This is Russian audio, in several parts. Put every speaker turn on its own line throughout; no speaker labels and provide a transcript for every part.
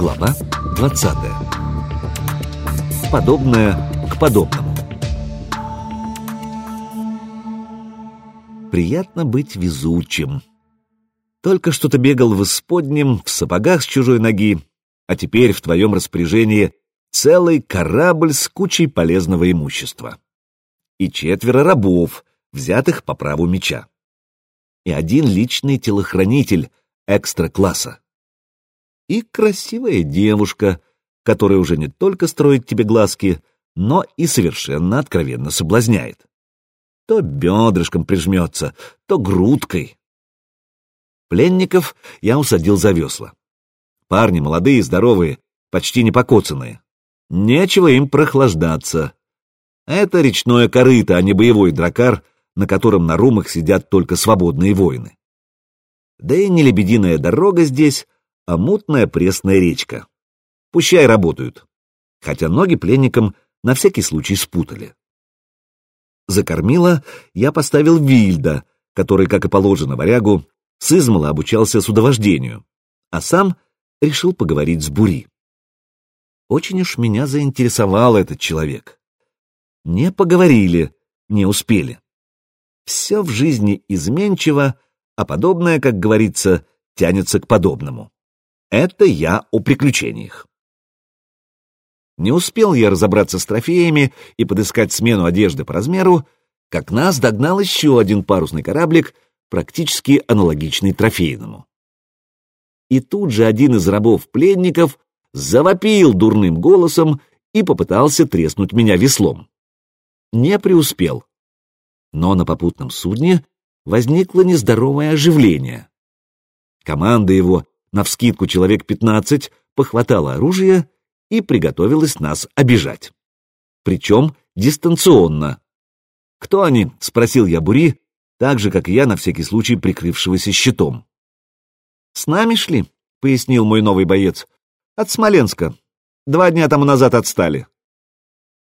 Глава 20. Подобное к подобному. Приятно быть везучим. Только что ты бегал в исподнем, в сапогах с чужой ноги, а теперь в твоем распоряжении целый корабль с кучей полезного имущества. И четверо рабов, взятых по праву меча. И один личный телохранитель экстра-класса. И красивая девушка, которая уже не только строит тебе глазки, но и совершенно откровенно соблазняет. То бедрышком прижмется, то грудкой. Пленников я усадил за весла. Парни молодые, здоровые, почти не покоцанные. Нечего им прохлаждаться. Это речное корыто, а не боевой дракар, на котором на румах сидят только свободные воины. Да и не лебединая дорога здесь, а мутная пресная речка. Пущай работают. Хотя ноги пленникам на всякий случай спутали. Закормила я поставил Вильда, который, как и положено варягу, с измала обучался судовождению, а сам решил поговорить с Бури. Очень уж меня заинтересовал этот человек. Не поговорили, не успели. Все в жизни изменчиво, а подобное, как говорится, тянется к подобному. Это я о приключениях. Не успел я разобраться с трофеями и подыскать смену одежды по размеру, как нас догнал еще один парусный кораблик, практически аналогичный трофейному. И тут же один из рабов-пленников завопил дурным голосом и попытался треснуть меня веслом. Не преуспел. Но на попутном судне возникло нездоровое оживление. Команда его, навскидку человек пятнадцать, похватала оружие и приготовилась нас обижать. Причем дистанционно. «Кто они?» — спросил я Бури, так же, как и я, на всякий случай прикрывшегося щитом. «С нами шли», — пояснил мой новый боец. От Смоленска. Два дня тому назад отстали.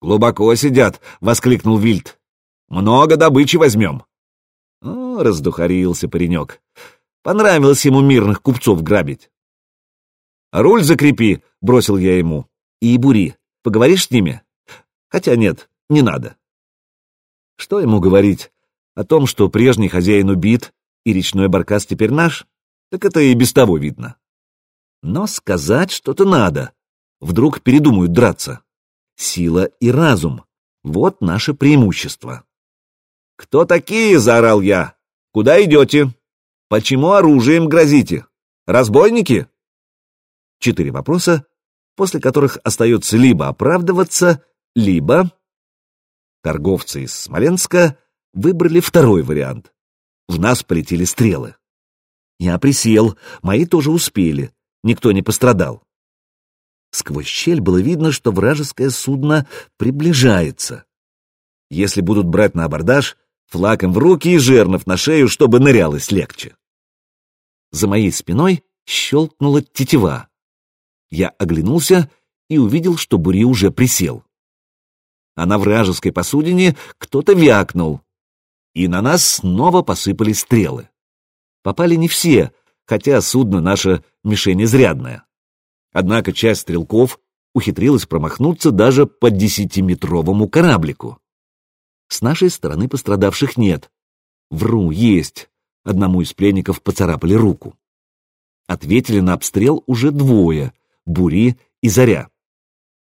«Глубоко сидят», — воскликнул Вильд. «Много добычи возьмем». О, раздухарился паренек. Понравилось ему мирных купцов грабить. «Руль закрепи», — бросил я ему. «И бури. Поговоришь с ними?» «Хотя нет, не надо». Что ему говорить? О том, что прежний хозяин убит, и речной баркас теперь наш? Так это и без того видно. Но сказать что-то надо. Вдруг передумают драться. Сила и разум — вот наше преимущество. «Кто такие?» — заорал я. «Куда идете? Почему оружием грозите? Разбойники?» Четыре вопроса, после которых остается либо оправдываться, либо... Торговцы из Смоленска выбрали второй вариант. В нас полетели стрелы. Я присел, мои тоже успели никто не пострадал. Сквозь щель было видно, что вражеское судно приближается. Если будут брать на абордаж, флаг им в руки и жернов на шею, чтобы нырялось легче. За моей спиной щелкнула тетива. Я оглянулся и увидел, что Бури уже присел. А на вражеской посудине кто-то вякнул, и на нас снова посыпались стрелы. Попали не все, хотя судно наше мишень изрядная. Однако часть стрелков ухитрилась промахнуться даже по десятиметровому кораблику. С нашей стороны пострадавших нет. Вру, есть. Одному из пленников поцарапали руку. Ответили на обстрел уже двое — Бури и Заря.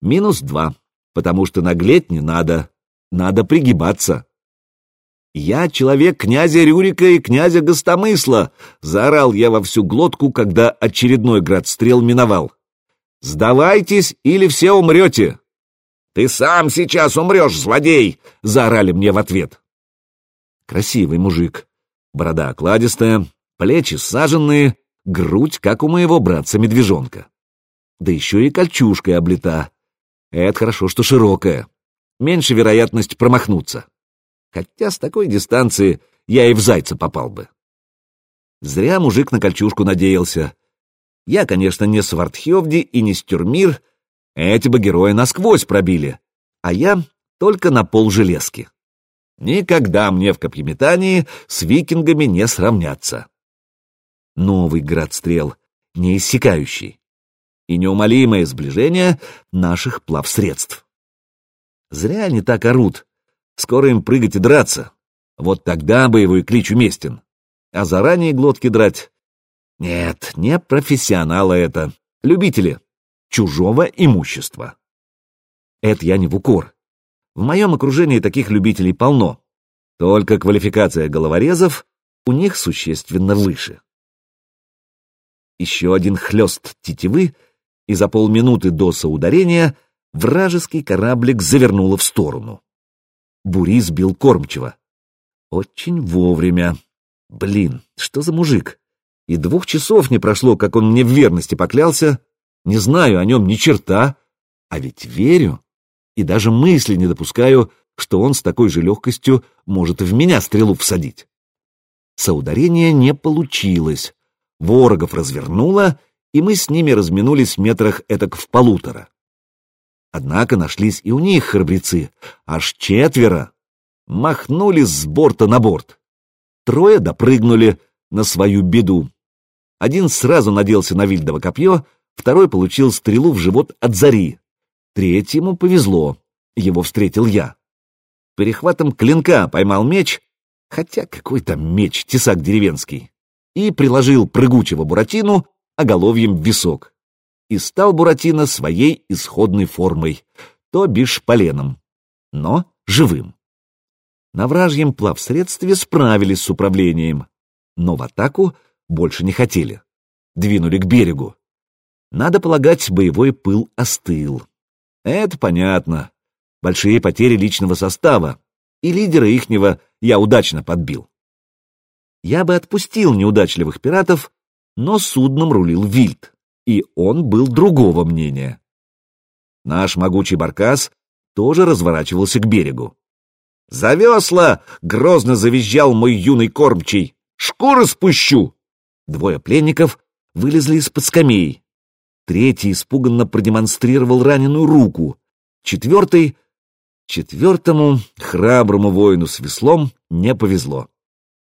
Минус два, потому что наглеть не надо, надо пригибаться. «Я человек князя Рюрика и князя Гостомысла!» — заорал я во всю глотку, когда очередной градстрел миновал. «Сдавайтесь, или все умрете!» «Ты сам сейчас умрешь, злодей!» — заорали мне в ответ. Красивый мужик. Борода окладистая, плечи саженные, грудь, как у моего братца-медвежонка. Да еще и кольчушкой облита. Это хорошо, что широкая. Меньше вероятность промахнуться хотя с такой дистанции я и в зайца попал бы. Зря мужик на кольчужку надеялся. Я, конечно, не Свардхевди и не Стюрмир, эти бы герои насквозь пробили, а я только на пол железки. Никогда мне в копьеметании с викингами не сравняться. Новый град стрел, неиссякающий. и неумолимое сближение наших плавсредств. Зря они так орут. Скоро им прыгать и драться. Вот тогда боевой клич уместен. А заранее глотки драть? Нет, не профессионалы это. Любители. Чужого имущества. Это я не в укор. В моем окружении таких любителей полно. Только квалификация головорезов у них существенно выше. Еще один хлест тетивы, и за полминуты до соударения вражеский кораблик завернуло в сторону. Бури сбил кормчего. Очень вовремя. Блин, что за мужик? И двух часов не прошло, как он мне в верности поклялся. Не знаю о нем ни черта, а ведь верю. И даже мысли не допускаю, что он с такой же легкостью может в меня стрелу всадить. Соударение не получилось. Ворогов развернуло, и мы с ними разминулись в метрах этак в полутора. Однако нашлись и у них храбрецы, аж четверо. Махнули с борта на борт. Трое допрыгнули на свою беду. Один сразу наделся на вильдово копье, второй получил стрелу в живот от зари. Третьему повезло, его встретил я. Перехватом клинка поймал меч, хотя какой там меч, тесак деревенский, и приложил прыгучего Буратину оголовьем в висок и стал Буратино своей исходной формой, то бишь поленом, но живым. На вражьем плавсредстве справились с управлением, но в атаку больше не хотели. Двинули к берегу. Надо полагать, боевой пыл остыл. Это понятно. Большие потери личного состава, и лидера ихнего я удачно подбил. Я бы отпустил неудачливых пиратов, но судном рулил Вильд и он был другого мнения. Наш могучий баркас тоже разворачивался к берегу. «За весла!» — грозно завизжал мой юный кормчий. «Шкуры спущу!» Двое пленников вылезли из-под скамей. Третий испуганно продемонстрировал раненую руку. Четвертый... Четвертому, храброму воину с веслом, не повезло.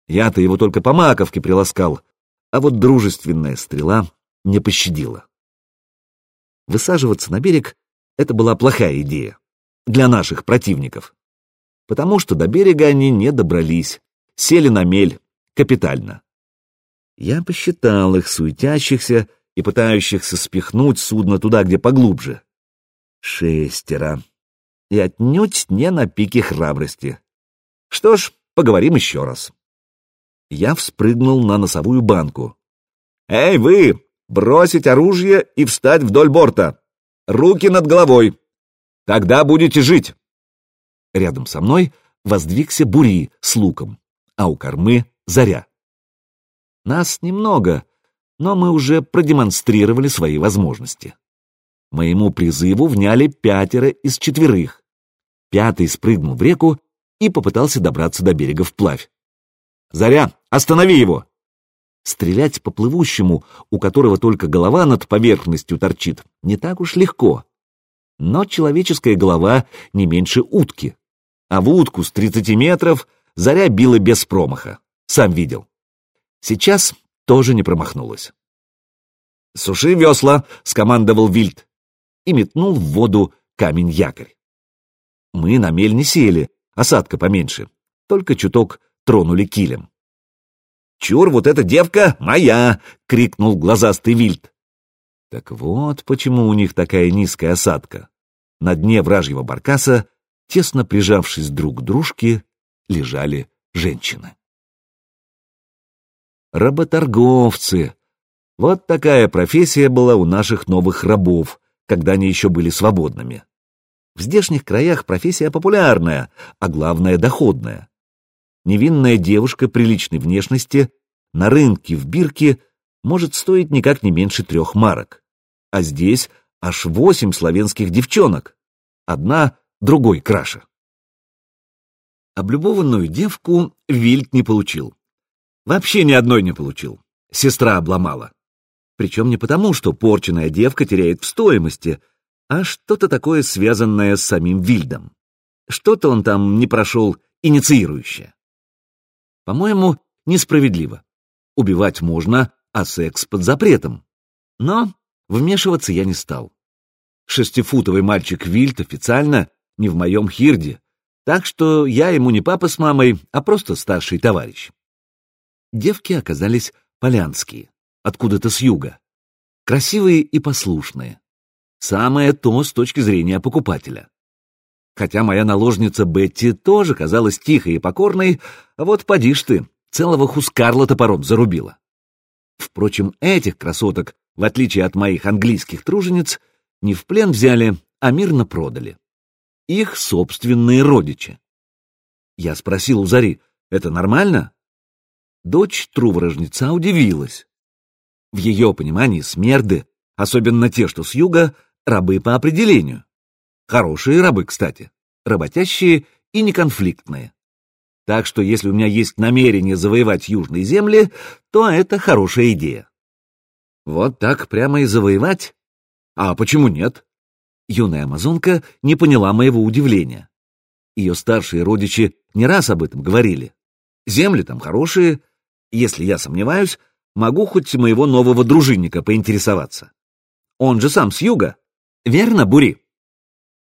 Я-то его только по маковке приласкал, а вот дружественная стрела не пощадила. Высаживаться на берег — это была плохая идея для наших противников, потому что до берега они не добрались, сели на мель капитально. Я посчитал их суетящихся и пытающихся спихнуть судно туда, где поглубже. Шестеро. И отнюдь не на пике храбрости. Что ж, поговорим еще раз. Я вспрыгнул на носовую банку. «Эй, вы! бросить оружие и встать вдоль борта. Руки над головой. Тогда будете жить. Рядом со мной воздвигся Бури с луком, а у кормы Заря. Нас немного, но мы уже продемонстрировали свои возможности. Моему призыву вняли пятеро из четверых. Пятый спрыгнул в реку и попытался добраться до берега вплавь. «Заря, останови его!» Стрелять по плывущему, у которого только голова над поверхностью торчит, не так уж легко. Но человеческая голова не меньше утки. А в утку с 30 метров заря била без промаха. Сам видел. Сейчас тоже не промахнулась. «Суши весла!» — скомандовал Вильд и метнул в воду камень-якорь. Мы на мель не сели, осадка поменьше, только чуток тронули килем. «Чур, вот эта девка моя!» — крикнул глазастый вильд. Так вот почему у них такая низкая осадка. На дне вражьего баркаса, тесно прижавшись друг к дружке, лежали женщины. Работорговцы. Вот такая профессия была у наших новых рабов, когда они еще были свободными. В здешних краях профессия популярная, а главное доходная невинная девушка приличной внешности на рынке в Бирке может стоить никак не меньше трех марок. А здесь аж восемь славянских девчонок. Одна другой краше. Облюбованную девку Вильд не получил. Вообще ни одной не получил. Сестра обломала. Причем не потому, что порченная девка теряет в стоимости, а что-то такое связанное с самим Вильдом. Что-то он там не прошел инициирующее. По-моему, несправедливо. Убивать можно, а секс под запретом. Но Вмешиваться я не стал. Шестифутовый мальчик Вильт официально не в моем хирде, так что я ему не папа с мамой, а просто старший товарищ. Девки оказались полянские, откуда-то с юга. Красивые и послушные. Самое то с точки зрения покупателя. Хотя моя наложница Бетти тоже казалась тихой и покорной, а вот поди ж ты, целого Хускарла топором зарубила. Впрочем, этих красоток, в отличие от моих английских тружениц, не в плен взяли, а мирно продали. Их собственные родичи. Я спросил у Зари, это нормально? Дочь труврожнеца удивилась. В ее понимании смерды, особенно те, что с юга, рабы по определению. Хорошие рабы, кстати, работящие и неконфликтные. Так что если у меня есть намерение завоевать южные земли, то это хорошая идея. Вот так прямо и завоевать? А почему нет? Юная амазонка не поняла моего удивления. Ее старшие родичи не раз об этом говорили. Земли там хорошие. Если я сомневаюсь, могу хоть моего нового дружинника поинтересоваться. Он же сам с юга. Верно, Бури?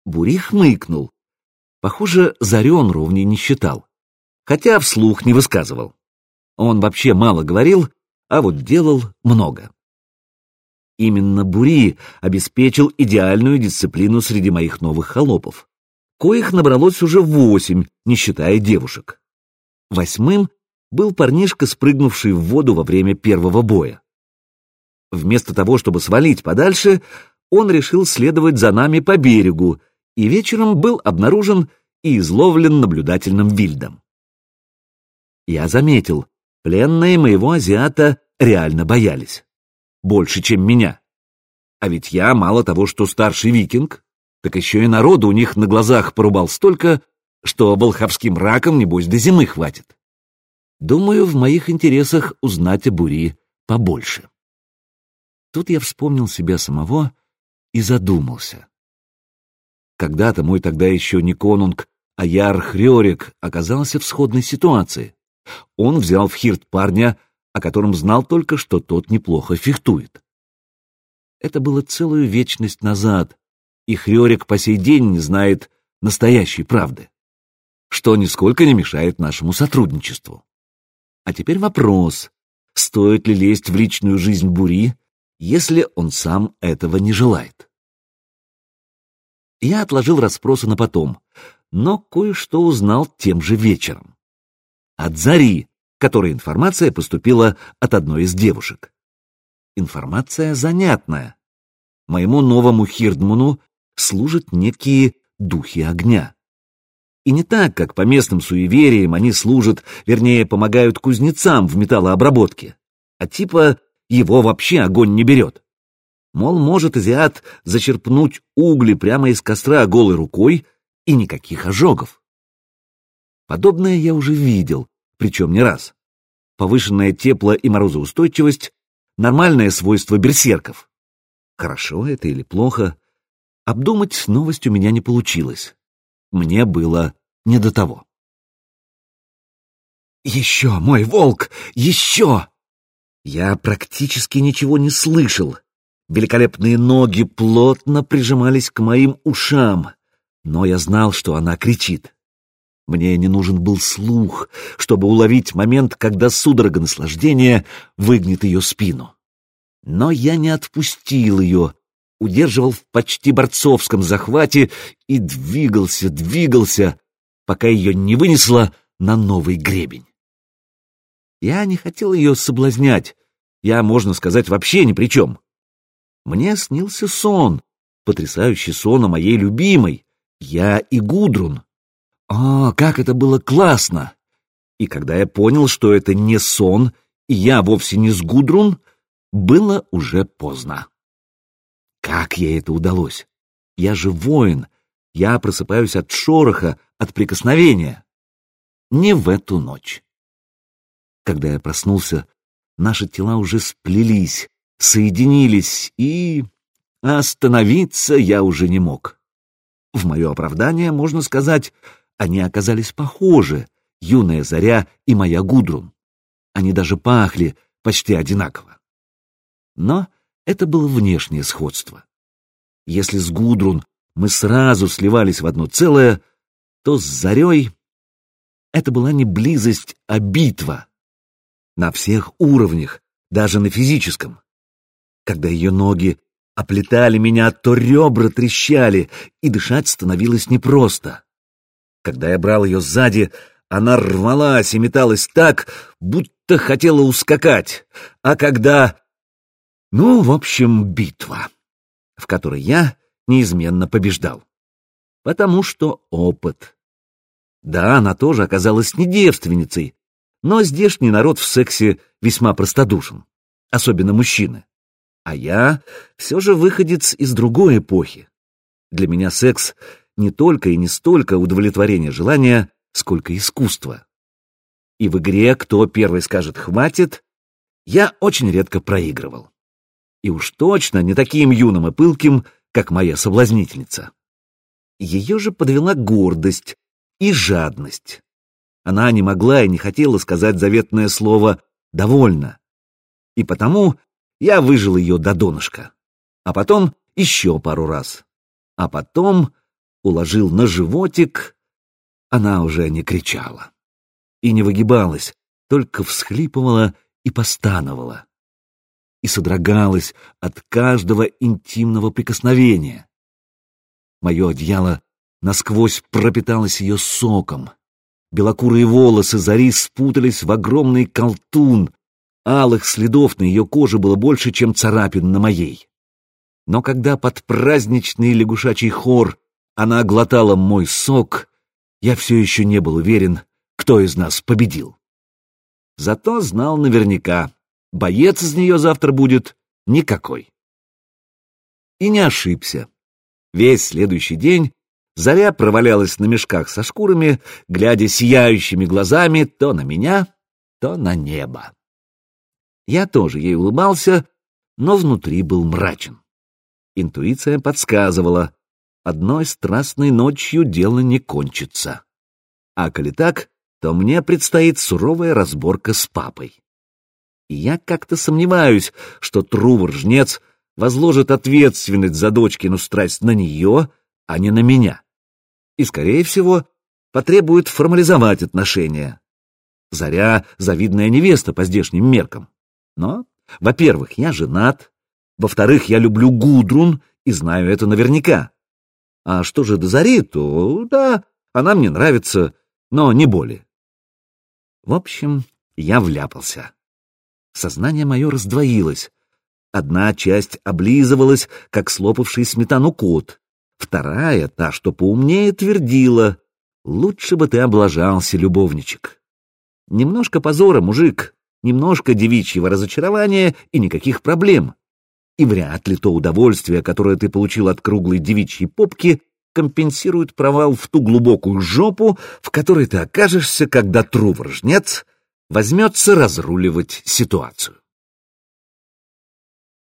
Бури хмыкнул. Похоже, Зарен ровней не считал хотя вслух не высказывал. Он вообще мало говорил, а вот делал много. Именно Бури обеспечил идеальную дисциплину среди моих новых холопов, коих набралось уже восемь, не считая девушек. Восьмым был парнишка, спрыгнувший в воду во время первого боя. Вместо того, чтобы свалить подальше, он решил следовать за нами по берегу и вечером был обнаружен и изловлен наблюдательным вильдом. Я заметил, пленные моего азиата реально боялись. Больше, чем меня. А ведь я мало того, что старший викинг, так еще и народу у них на глазах порубал столько, что волховским раком, небось, до зимы хватит. Думаю, в моих интересах узнать о бури побольше. Тут я вспомнил себя самого и задумался. Когда-то мой тогда еще не конунг, а яр Хрёрик оказался в сходной ситуации. Он взял в хирт парня, о котором знал только, что тот неплохо фехтует. Это было целую вечность назад, и Хрёрик по сей день не знает настоящей правды, что нисколько не мешает нашему сотрудничеству. А теперь вопрос, стоит ли лезть в личную жизнь Бури, если он сам этого не желает. Я отложил расспросы на потом, но кое-что узнал тем же вечером от Зари, которой информация поступила от одной из девушек. Информация занятная. Моему новому Хирдману служат некие духи огня. И не так, как по местным суевериям они служат, вернее, помогают кузнецам в металлообработке, а типа его вообще огонь не берет. Мол, может азиат зачерпнуть угли прямо из костра голой рукой и никаких ожогов. Подобное я уже видел, причем не раз. Повышенная тепло- и морозоустойчивость — нормальное свойство берсерков. Хорошо это или плохо? Обдумать новость у меня не получилось. Мне было не до того. «Еще, мой волк! Еще!» Я практически ничего не слышал. Великолепные ноги плотно прижимались к моим ушам, но я знал, что она кричит. Мне не нужен был слух, чтобы уловить момент, когда судорога наслаждения выгнет ее спину. Но я не отпустил ее, удерживал в почти борцовском захвате и двигался, двигался, пока ее не вынесло на новый гребень. Я не хотел ее соблазнять, я, можно сказать, вообще ни при чем. Мне снился сон, потрясающий сон о моей любимой, я и Гудрун. О, как это было классно! И когда я понял, что это не сон, и я вовсе не с Гудрун, было уже поздно. Как ей это удалось? Я же воин, я просыпаюсь от шороха, от прикосновения. Не в эту ночь. Когда я проснулся, наши тела уже сплелись, соединились, и остановиться я уже не мог. В мое оправдание можно сказать, они оказались похожи, юная заря и моя Гудрун. Они даже пахли почти одинаково. Но Это было внешнее сходство. Если с Гудрун мы сразу сливались в одно целое, то с Зарей это была не близость, а битва. На всех уровнях, даже на физическом. Когда ее ноги оплетали меня, то ребра трещали, и дышать становилось непросто. Когда я брал ее сзади, она рвалась и металась так, будто хотела ускакать. А когда... Ну, в общем, битва, в которой я неизменно побеждал. Потому что опыт. Да, она тоже оказалась не девственницей, но здешний народ в сексе весьма простодушен, особенно мужчины. А я все же выходец из другой эпохи. Для меня секс не только и не столько удовлетворение желания, сколько искусство. И в игре «Кто первый скажет «хватит» я очень редко проигрывал. И уж точно не таким юным и пылким, как моя соблазнительница. Ее же подвела гордость и жадность. Она не могла и не хотела сказать заветное слово «довольно». И потому я выжил ее до донышка. А потом еще пару раз. А потом уложил на животик. Она уже не кричала. И не выгибалась, только всхлипывала и постановала. И содрогалась от каждого интимного прикосновения. Мое одеяло насквозь пропиталось ее соком. Белокурые волосы Зари спутались в огромный колтун, Алых следов на ее коже было больше, чем царапин на моей. Но когда под праздничный лягушачий хор она глотала мой сок, я все еще не был уверен, кто из нас победил. Зато знал наверняка, боец из нее завтра будет никакой. И не ошибся. Весь следующий день Заря провалялась на мешках со шкурами, глядя сияющими глазами то на меня, то на небо. Я тоже ей улыбался, но внутри был мрачен. Интуиция подсказывала, одной страстной ночью дело не кончится. А коли так, то мне предстоит суровая разборка с папой. Я как-то сомневаюсь, что Трувор-жнец возложит ответственность за дочкину страсть на нее, а не на меня. И, скорее всего, потребует формализовать отношения. Заря — завидная невеста по здешним меркам. Но, во-первых, я женат, во-вторых, я люблю Гудрун и знаю это наверняка. А что же до Зари, то да, она мне нравится, но не более. В общем, я вляпался. Сознание мое раздвоилось. Одна часть облизывалась, как слопавший сметану кот. Вторая, та, что поумнее, твердила. Лучше бы ты облажался, любовничек. Немножко позора, мужик немножко девичьего разочарования и никаких проблем. И вряд ли то удовольствие, которое ты получил от круглой девичьей попки, компенсирует провал в ту глубокую жопу, в которой ты окажешься, когда трувор-жнец возьмется разруливать ситуацию.